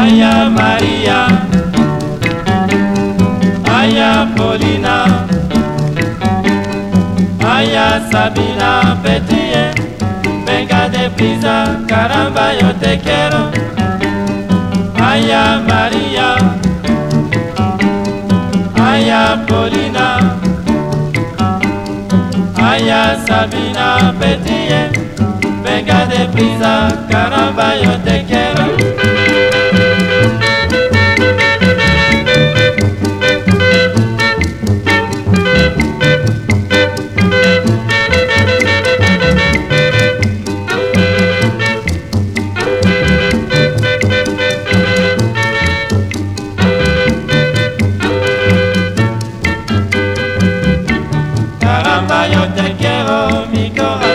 Aya Maria, Aya Paulina, Aya Sabina Petie, venga de prisa, caramba yo te quiero. Aya Maria, Aya Paulina, Aya Sabina Petie, venga de prisa, caramba yo te quiero. Caramba, yo te quiero, mi corazón.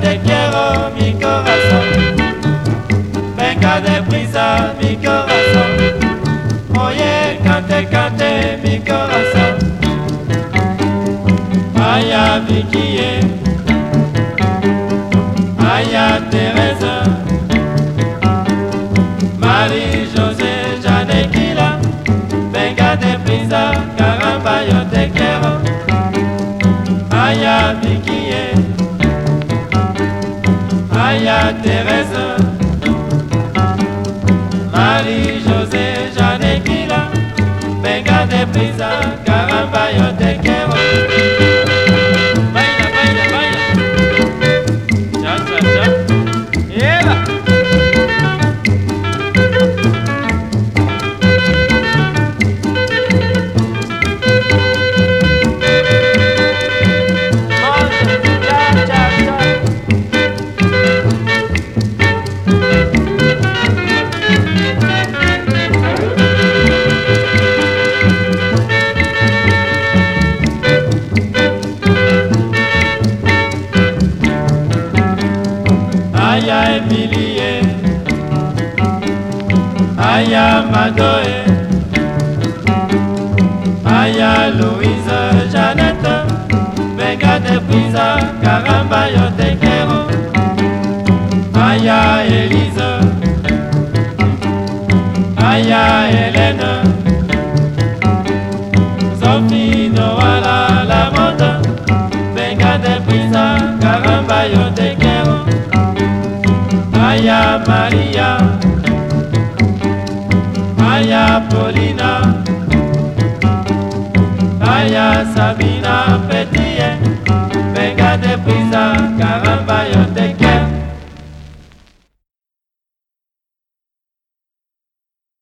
Te quiero, mi corazón. Venga deprisa, mi corazón. Oye, cante, cante, mi corazón. Vaya, Vicky, eh. Yo te quiero. Aya Vicky, eh. Aya Teresa, Marie-José Janequila, venga ebili ye aya madoe. Aya louise janete megane prisa karamba yo tekero aya elise. Aya ele Maria, Maria Paulina, Maria Sabina.